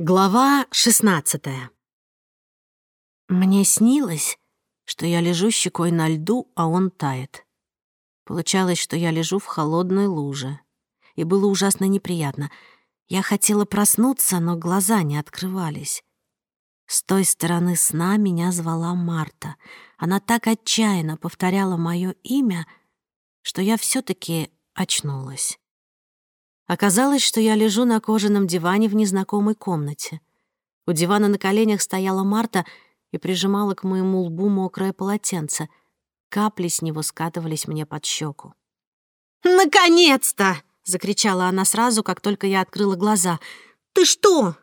Глава 16 Мне снилось, что я лежу щекой на льду, а он тает. Получалось, что я лежу в холодной луже. И было ужасно неприятно. Я хотела проснуться, но глаза не открывались. С той стороны сна меня звала Марта. Она так отчаянно повторяла мое имя, что я все таки очнулась. Оказалось, что я лежу на кожаном диване в незнакомой комнате. У дивана на коленях стояла Марта и прижимала к моему лбу мокрое полотенце. Капли с него скатывались мне под щеку. «Наконец-то!» — закричала она сразу, как только я открыла глаза. «Ты что?»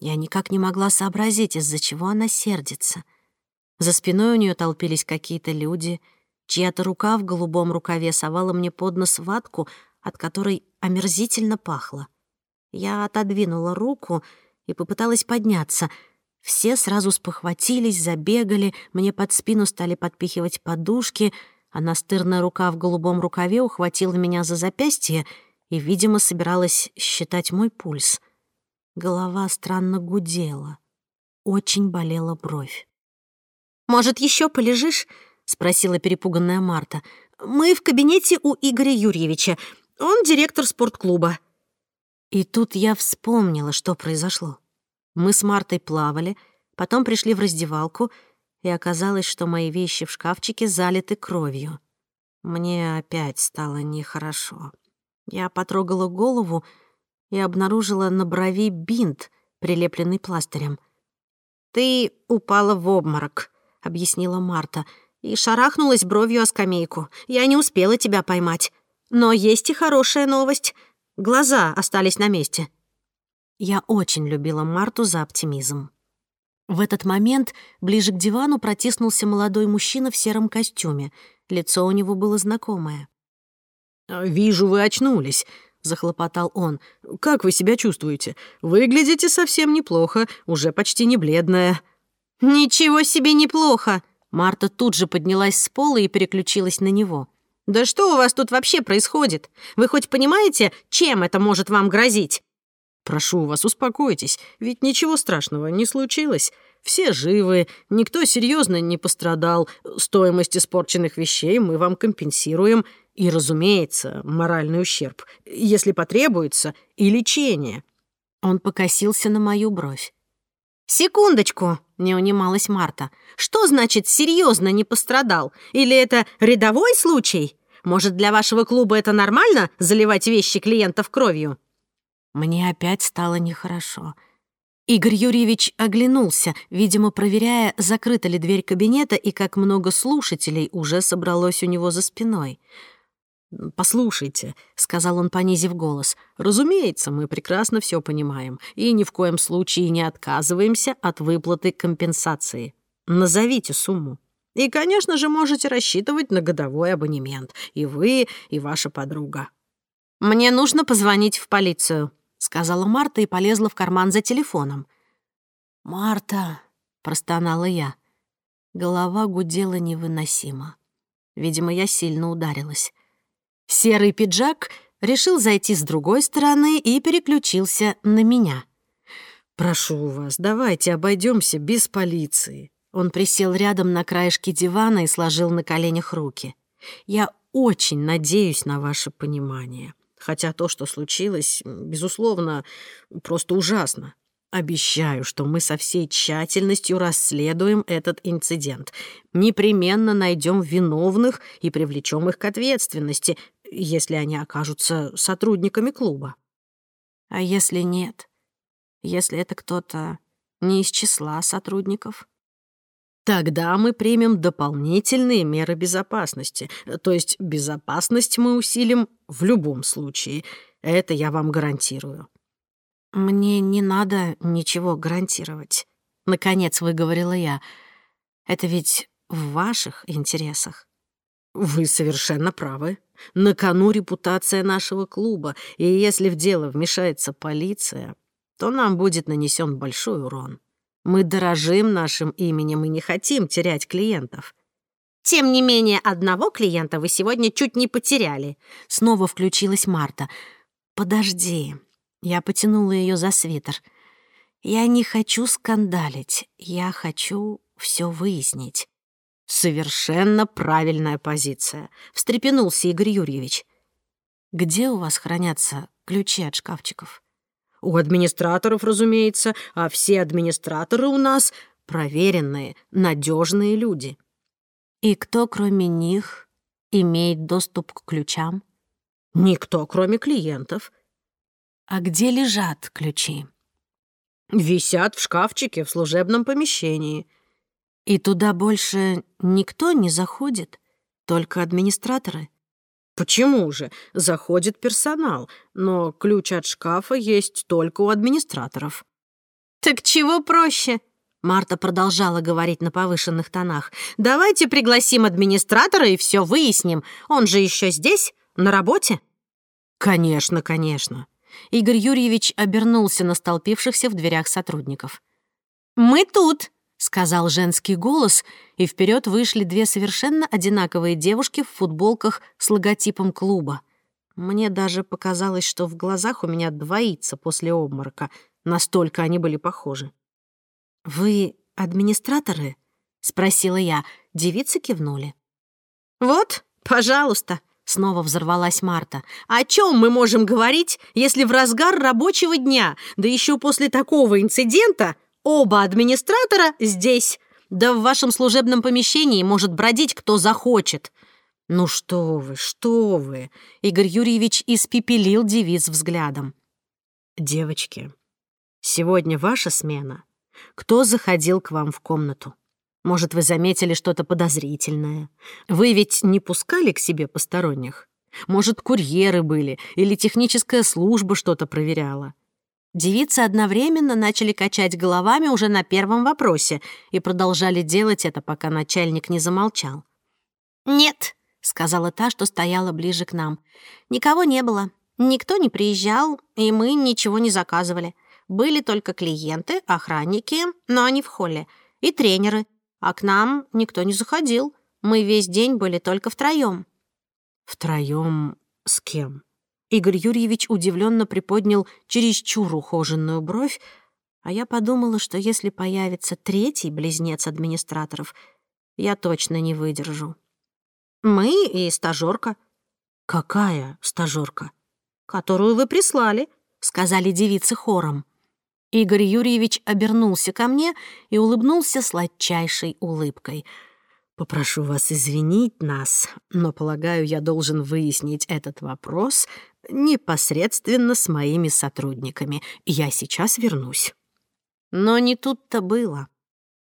Я никак не могла сообразить, из-за чего она сердится. За спиной у нее толпились какие-то люди. Чья-то рука в голубом рукаве совала мне под нос ватку — от которой омерзительно пахло. Я отодвинула руку и попыталась подняться. Все сразу спохватились, забегали, мне под спину стали подпихивать подушки, а настырная рука в голубом рукаве ухватила меня за запястье и, видимо, собиралась считать мой пульс. Голова странно гудела. Очень болела бровь. «Может, еще полежишь?» — спросила перепуганная Марта. «Мы в кабинете у Игоря Юрьевича. Он директор спортклуба». И тут я вспомнила, что произошло. Мы с Мартой плавали, потом пришли в раздевалку, и оказалось, что мои вещи в шкафчике залиты кровью. Мне опять стало нехорошо. Я потрогала голову и обнаружила на брови бинт, прилепленный пластырем. «Ты упала в обморок», — объяснила Марта, и шарахнулась бровью о скамейку. «Я не успела тебя поймать». Но есть и хорошая новость. Глаза остались на месте. Я очень любила Марту за оптимизм. В этот момент ближе к дивану протиснулся молодой мужчина в сером костюме. Лицо у него было знакомое. «Вижу, вы очнулись», — захлопотал он. «Как вы себя чувствуете? Выглядите совсем неплохо, уже почти не бледная». «Ничего себе неплохо!» Марта тут же поднялась с пола и переключилась на него. Да что у вас тут вообще происходит? Вы хоть понимаете, чем это может вам грозить? Прошу вас, успокойтесь, ведь ничего страшного не случилось. Все живы, никто серьезно не пострадал. Стоимость испорченных вещей мы вам компенсируем. И, разумеется, моральный ущерб, если потребуется, и лечение. Он покосился на мою бровь. «Секундочку!» — не унималась Марта. «Что значит серьезно не пострадал? Или это рядовой случай? Может, для вашего клуба это нормально — заливать вещи клиентов кровью?» Мне опять стало нехорошо. Игорь Юрьевич оглянулся, видимо, проверяя, закрыта ли дверь кабинета и как много слушателей уже собралось у него за спиной. «Марта» «Послушайте», — сказал он, понизив голос, — «разумеется, мы прекрасно все понимаем и ни в коем случае не отказываемся от выплаты компенсации. Назовите сумму». «И, конечно же, можете рассчитывать на годовой абонемент. И вы, и ваша подруга». «Мне нужно позвонить в полицию», — сказала Марта и полезла в карман за телефоном. «Марта», — простонала я. Голова гудела невыносимо. Видимо, я сильно ударилась. Серый пиджак решил зайти с другой стороны и переключился на меня. «Прошу вас, давайте обойдемся без полиции». Он присел рядом на краешке дивана и сложил на коленях руки. «Я очень надеюсь на ваше понимание. Хотя то, что случилось, безусловно, просто ужасно. Обещаю, что мы со всей тщательностью расследуем этот инцидент. Непременно найдем виновных и привлечем их к ответственности, если они окажутся сотрудниками клуба. А если нет? Если это кто-то не из числа сотрудников? Тогда мы примем дополнительные меры безопасности. То есть безопасность мы усилим в любом случае. Это я вам гарантирую. «Мне не надо ничего гарантировать», — наконец выговорила я. «Это ведь в ваших интересах». Вы совершенно правы. На кону репутация нашего клуба, и если в дело вмешается полиция, то нам будет нанесен большой урон. Мы дорожим нашим именем и не хотим терять клиентов. Тем не менее, одного клиента вы сегодня чуть не потеряли. Снова включилась Марта. Подожди. Я потянула ее за свитер. Я не хочу скандалить. Я хочу все выяснить. Совершенно правильная позиция. Встрепенулся Игорь Юрьевич. Где у вас хранятся ключи от шкафчиков? У администраторов, разумеется, а все администраторы у нас проверенные, надежные люди. И кто, кроме них, имеет доступ к ключам? Никто, кроме клиентов. А где лежат ключи? Висят в шкафчике в служебном помещении — и туда больше никто не заходит, только администраторы. Почему же? Заходит персонал, но ключ от шкафа есть только у администраторов. Так чего проще? Марта продолжала говорить на повышенных тонах. «Давайте пригласим администратора и все выясним. Он же еще здесь, на работе?» «Конечно, конечно». Игорь Юрьевич обернулся на столпившихся в дверях сотрудников. «Мы тут!» сказал женский голос, и вперед вышли две совершенно одинаковые девушки в футболках с логотипом клуба. Мне даже показалось, что в глазах у меня двоится после обморока, настолько они были похожи. «Вы администраторы?» — спросила я. Девицы кивнули. «Вот, пожалуйста», — снова взорвалась Марта. «О чем мы можем говорить, если в разгар рабочего дня, да еще после такого инцидента, Оба администратора здесь. Да в вашем служебном помещении может бродить кто захочет». «Ну что вы, что вы!» Игорь Юрьевич испепелил девиц взглядом. «Девочки, сегодня ваша смена. Кто заходил к вам в комнату? Может, вы заметили что-то подозрительное? Вы ведь не пускали к себе посторонних? Может, курьеры были или техническая служба что-то проверяла? Девицы одновременно начали качать головами уже на первом вопросе и продолжали делать это, пока начальник не замолчал. «Нет», — сказала та, что стояла ближе к нам. «Никого не было. Никто не приезжал, и мы ничего не заказывали. Были только клиенты, охранники, но они в холле, и тренеры. А к нам никто не заходил. Мы весь день были только втроем. «Втроем с кем?» Игорь Юрьевич удивленно приподнял чересчур ухоженную бровь, а я подумала, что если появится третий близнец администраторов, я точно не выдержу. Мы и стажёрка. Какая стажёрка? Которую вы прислали, сказали девицы хором. Игорь Юрьевич обернулся ко мне и улыбнулся сладчайшей улыбкой. «Попрошу вас извинить нас, но, полагаю, я должен выяснить этот вопрос непосредственно с моими сотрудниками. Я сейчас вернусь». Но не тут-то было.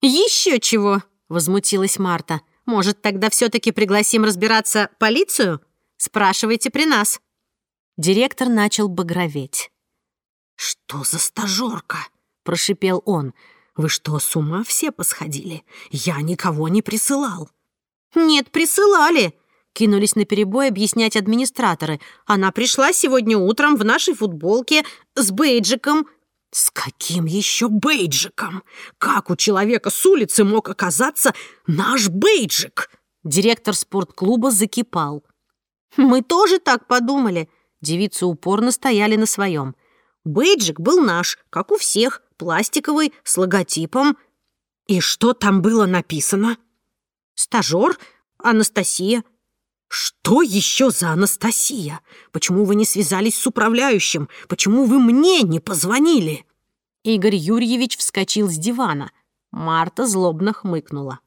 «Еще чего!» — возмутилась Марта. «Может, тогда все-таки пригласим разбираться полицию? Спрашивайте при нас». Директор начал багроветь. «Что за стажерка?» — прошипел он. «Вы что, с ума все посходили? Я никого не присылал». «Нет, присылали!» Кинулись на перебой объяснять администраторы. Она пришла сегодня утром в нашей футболке с бейджиком. С каким еще бейджиком? Как у человека с улицы мог оказаться наш бейджик? Директор спортклуба закипал. Мы тоже так подумали. Девицы упорно стояли на своем. Бейджик был наш, как у всех, пластиковый, с логотипом. И что там было написано? Стажер, Анастасия, что еще за Анастасия? Почему вы не связались с управляющим? Почему вы мне не позвонили?» Игорь Юрьевич вскочил с дивана. Марта злобно хмыкнула.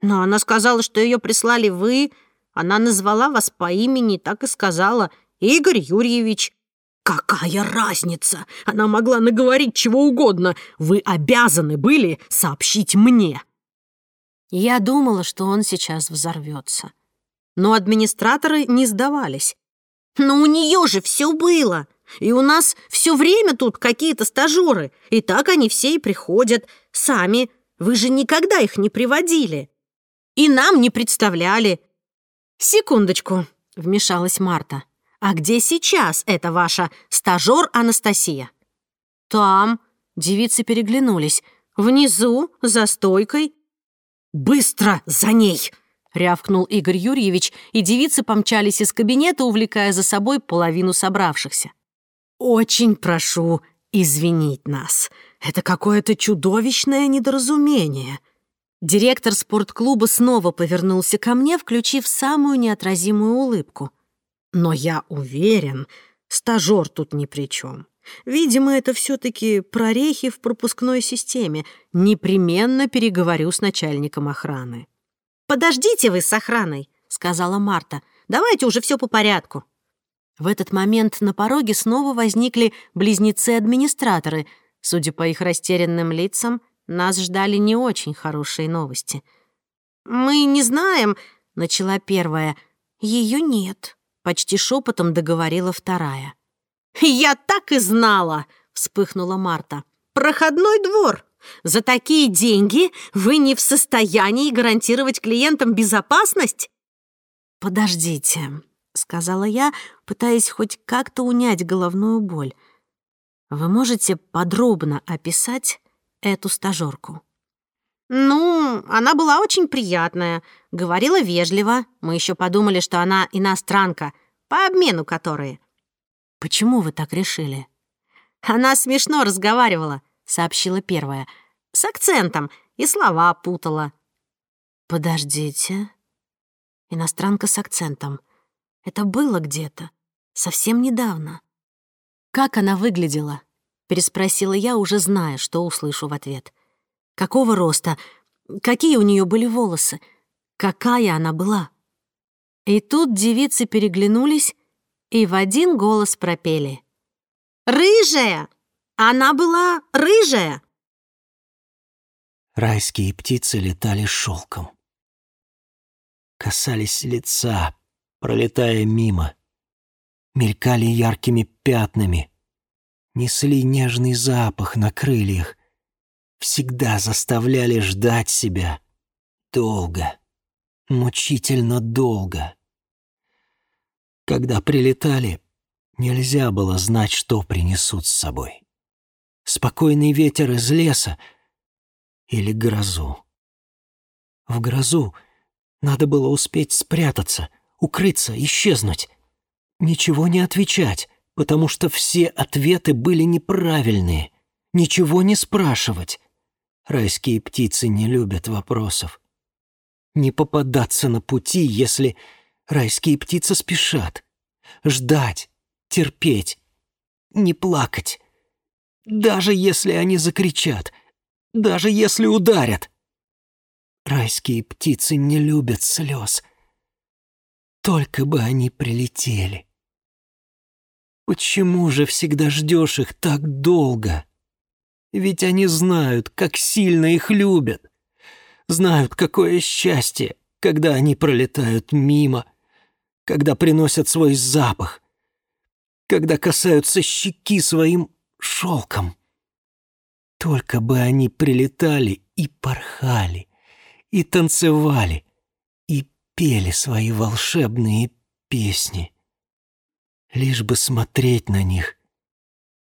«Но она сказала, что ее прислали вы. Она назвала вас по имени, так и сказала. Игорь Юрьевич». «Какая разница? Она могла наговорить чего угодно. Вы обязаны были сообщить мне». Я думала, что он сейчас взорвется. Но администраторы не сдавались. «Но у нее же все было! И у нас все время тут какие-то стажеры, и так они все и приходят. Сами. Вы же никогда их не приводили. И нам не представляли». «Секундочку», — вмешалась Марта. «А где сейчас эта ваша стажер Анастасия?» «Там», — девицы переглянулись, «внизу, за стойкой». «Быстро за ней!» — рявкнул Игорь Юрьевич, и девицы помчались из кабинета, увлекая за собой половину собравшихся. «Очень прошу извинить нас. Это какое-то чудовищное недоразумение». Директор спортклуба снова повернулся ко мне, включив самую неотразимую улыбку. «Но я уверен, стажёр тут ни при чём. Видимо, это все-таки прорехи в пропускной системе. Непременно переговорю с начальником охраны. «Подождите вы с охраной», — сказала Марта. «Давайте уже все по порядку». В этот момент на пороге снова возникли близнецы-администраторы. Судя по их растерянным лицам, нас ждали не очень хорошие новости. «Мы не знаем», — начала первая. «Ее нет», — почти шепотом договорила вторая. «Я так и знала!» — вспыхнула Марта. «Проходной двор!» За такие деньги вы не в состоянии гарантировать клиентам безопасность? Подождите, сказала я, пытаясь хоть как-то унять головную боль. Вы можете подробно описать эту стажёрку. Ну, она была очень приятная, говорила вежливо. Мы еще подумали, что она иностранка, по обмену которые. Почему вы так решили? Она смешно разговаривала. — сообщила первая. «С акцентом и слова путала». «Подождите». Иностранка с акцентом. Это было где-то. Совсем недавно. «Как она выглядела?» — переспросила я, уже зная, что услышу в ответ. «Какого роста? Какие у нее были волосы? Какая она была?» И тут девицы переглянулись и в один голос пропели. «Рыжая!» Она была рыжая. Райские птицы летали шелком. Касались лица, пролетая мимо. Мелькали яркими пятнами. Несли нежный запах на крыльях. Всегда заставляли ждать себя. Долго. Мучительно долго. Когда прилетали, нельзя было знать, что принесут с собой спокойный ветер из леса или грозу. В грозу надо было успеть спрятаться, укрыться, исчезнуть. Ничего не отвечать, потому что все ответы были неправильные. Ничего не спрашивать. Райские птицы не любят вопросов. Не попадаться на пути, если райские птицы спешат. Ждать, терпеть, не плакать. Даже если они закричат, даже если ударят. Райские птицы не любят слез. Только бы они прилетели. Почему же всегда ждешь их так долго? Ведь они знают, как сильно их любят. Знают, какое счастье, когда они пролетают мимо, когда приносят свой запах, когда касаются щеки своим шелком. Только бы они прилетали и порхали, и танцевали, и пели свои волшебные песни. Лишь бы смотреть на них,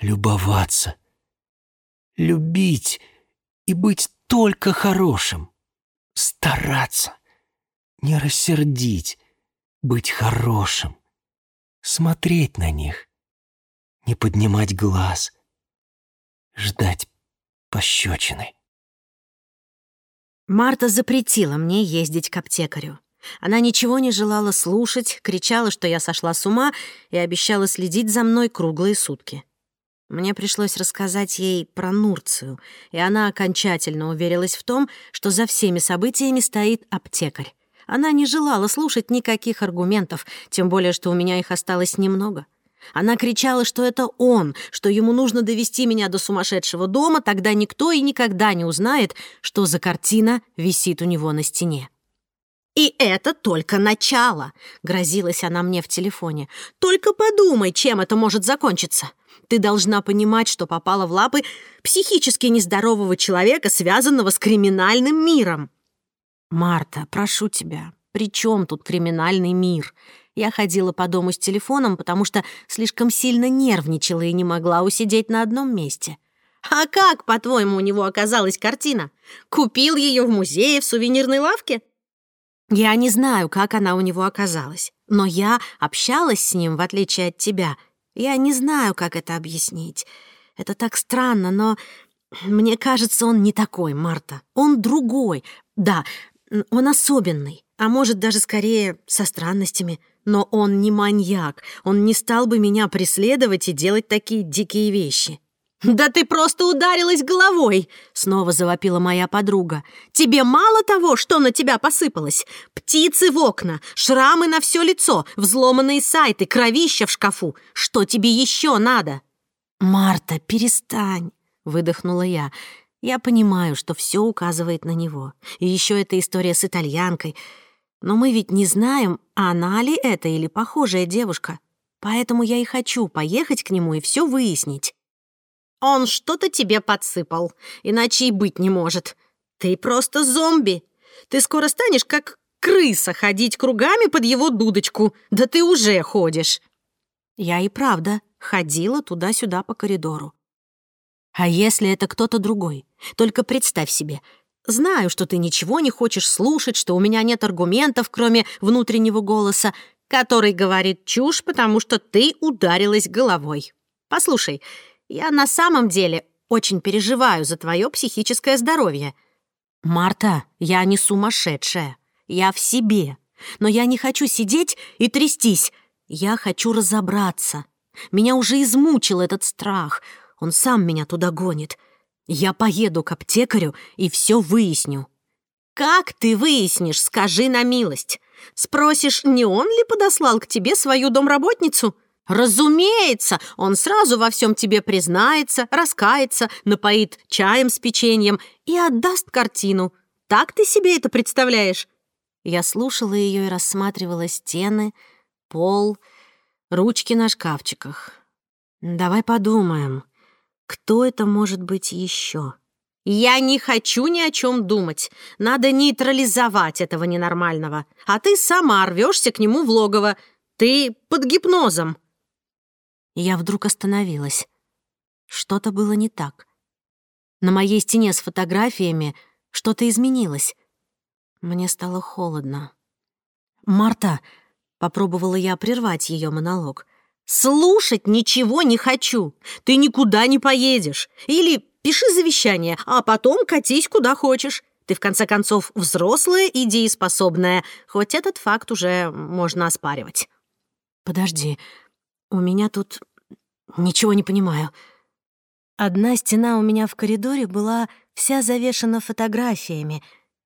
любоваться, любить и быть только хорошим, стараться, не рассердить, быть хорошим, смотреть на них, не поднимать глаз, ждать пощечины. Марта запретила мне ездить к аптекарю. Она ничего не желала слушать, кричала, что я сошла с ума и обещала следить за мной круглые сутки. Мне пришлось рассказать ей про Нурцию, и она окончательно уверилась в том, что за всеми событиями стоит аптекарь. Она не желала слушать никаких аргументов, тем более, что у меня их осталось немного — она кричала, что это он, что ему нужно довести меня до сумасшедшего дома, тогда никто и никогда не узнает, что за картина висит у него на стене. «И это только начало!» — грозилась она мне в телефоне. «Только подумай, чем это может закончиться!» Ты должна понимать, что попала в лапы психически нездорового человека, связанного с криминальным миром. «Марта, прошу тебя, при чем тут криминальный мир?» Я ходила по дому с телефоном, потому что слишком сильно нервничала и не могла усидеть на одном месте. А как, по-твоему, у него оказалась картина? Купил ее в музее, в сувенирной лавке? Я не знаю, как она у него оказалась, но я общалась с ним, в отличие от тебя. Я не знаю, как это объяснить. Это так странно, но мне кажется, он не такой, Марта. Он другой. Да, он особенный, а может даже скорее со странностями — но он не маньяк. Он не стал бы меня преследовать и делать такие дикие вещи. «Да ты просто ударилась головой!» — снова завопила моя подруга. «Тебе мало того, что на тебя посыпалось? Птицы в окна, шрамы на все лицо, взломанные сайты, кровища в шкафу. Что тебе еще надо?» «Марта, перестань!» — выдохнула я. «Я понимаю, что все указывает на него. И еще эта история с итальянкой. Но мы ведь не знаем, она ли это или похожая девушка. Поэтому я и хочу поехать к нему и все выяснить. Он что-то тебе подсыпал, иначе и быть не может. Ты просто зомби. Ты скоро станешь как крыса ходить кругами под его дудочку. Да ты уже ходишь. Я и правда ходила туда-сюда по коридору. А если это кто-то другой? Только представь себе, Знаю, что ты ничего не хочешь слушать, что у меня нет аргументов, кроме внутреннего голоса, который говорит чушь, потому что ты ударилась головой. Послушай, я на самом деле очень переживаю за твое психическое здоровье. Марта, я не сумасшедшая. Я в себе. Но я не хочу сидеть и трястись. Я хочу разобраться. Меня уже измучил этот страх. Он сам меня туда гонит. Я поеду к аптекарю и все выясню». «Как ты выяснишь, скажи на милость? Спросишь, не он ли подослал к тебе свою домработницу?» «Разумеется, он сразу во всем тебе признается, раскается, напоит чаем с печеньем и отдаст картину. Так ты себе это представляешь?» Я слушала ее и рассматривала стены, пол, ручки на шкафчиках. «Давай подумаем», кто это может быть еще? Я не хочу ни о чем думать. Надо нейтрализовать этого ненормального. А ты сама рвешься к нему в логово. Ты под гипнозом. Я вдруг остановилась. Что-то было не так. На моей стене с фотографиями что-то изменилось. Мне стало холодно. «Марта!» — попробовала я прервать ее монолог — Слушать ничего не хочу. Ты никуда не поедешь. Или пиши завещание, а потом катись куда хочешь. Ты, в конце концов, взрослая и хоть этот факт уже можно оспаривать. Подожди, у меня тут... ничего не понимаю. Одна стена у меня в коридоре была вся завешена фотографиями.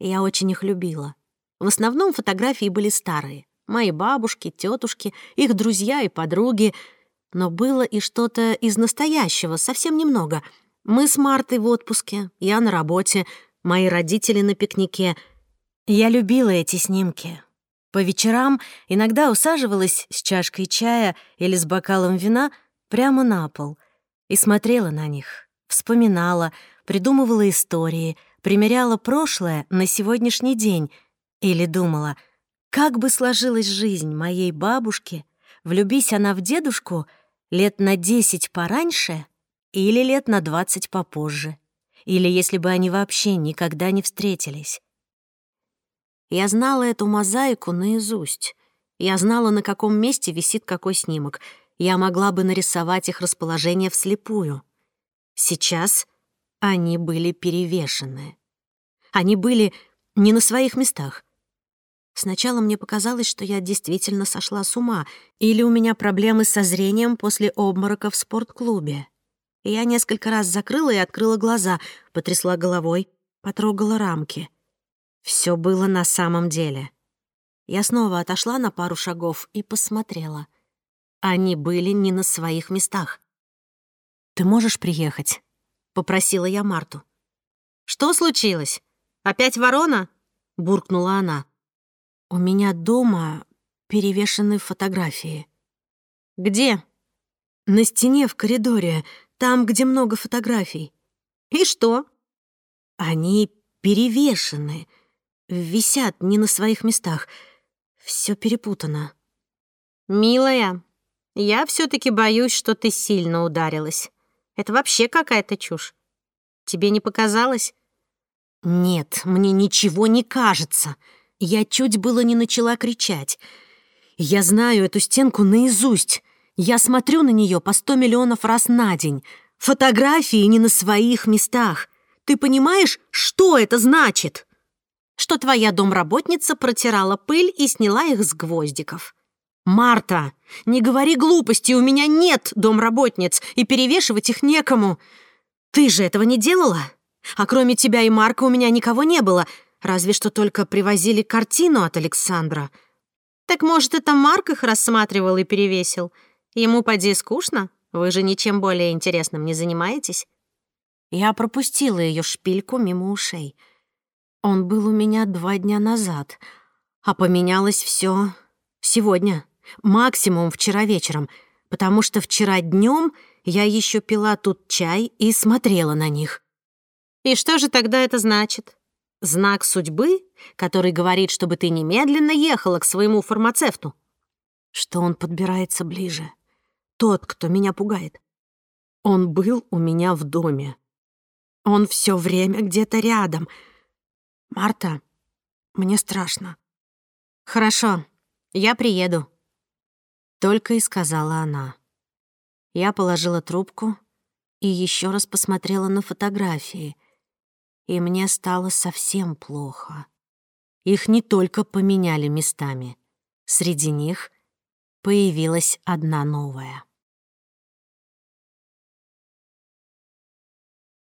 Я очень их любила. В основном фотографии были старые мои бабушки, тетушки, их друзья и подруги. Но было и что-то из настоящего, совсем немного. Мы с Мартой в отпуске, я на работе, мои родители на пикнике. Я любила эти снимки. По вечерам иногда усаживалась с чашкой чая или с бокалом вина прямо на пол и смотрела на них, вспоминала, придумывала истории, примеряла прошлое на сегодняшний день или думала — как бы сложилась жизнь моей бабушки, влюбись она в дедушку лет на 10 пораньше или лет на 20 попозже, или если бы они вообще никогда не встретились. Я знала эту мозаику наизусть. Я знала, на каком месте висит какой снимок. Я могла бы нарисовать их расположение вслепую. Сейчас они были перевешены. Они были не на своих местах — Сначала мне показалось, что я действительно сошла с ума, или у меня проблемы со зрением после обморока в спортклубе. Я несколько раз закрыла и открыла глаза, потрясла головой, потрогала рамки. Все было на самом деле. Я снова отошла на пару шагов и посмотрела. Они были не на своих местах. «Ты можешь приехать?» — попросила я Марту. «Что случилось? Опять ворона?» — буркнула она. У меня дома перевешены фотографии. Где? На стене в коридоре, там, где много фотографий. И что? Они перевешены, висят не на своих местах. Все перепутано. Милая, я все таки боюсь, что ты сильно ударилась. Это вообще какая-то чушь. Тебе не показалось? Нет, мне ничего не кажется. Я чуть было не начала кричать. Я знаю эту стенку наизусть. Я смотрю на нее по сто миллионов раз на день. Фотографии не на своих местах. Ты понимаешь, что это значит? Что твоя домработница протирала пыль и сняла их с гвоздиков. «Марта, не говори глупости, у меня нет домработниц, и перевешивать их некому. Ты же этого не делала? А кроме тебя и Марка у меня никого не было разве что только привозили картину от Александра. Так, может, это Марк их рассматривал и перевесил? Ему поди скучно? Вы же ничем более интересным не занимаетесь?» Я пропустила ее шпильку мимо ушей. Он был у меня два дня назад, а поменялось все сегодня, максимум вчера вечером, потому что вчера днем я еще пила тут чай и смотрела на них. «И что же тогда это значит?» Знак судьбы, который говорит, чтобы ты немедленно ехала к своему фармацевту. Что он подбирается ближе. Тот, кто меня пугает. Он был у меня в доме. Он все время где-то рядом. Марта, мне страшно. Хорошо, я приеду. Только и сказала она. Я положила трубку и еще раз посмотрела на фотографии — и мне стало совсем плохо. Их не только поменяли местами. Среди них появилась одна новая.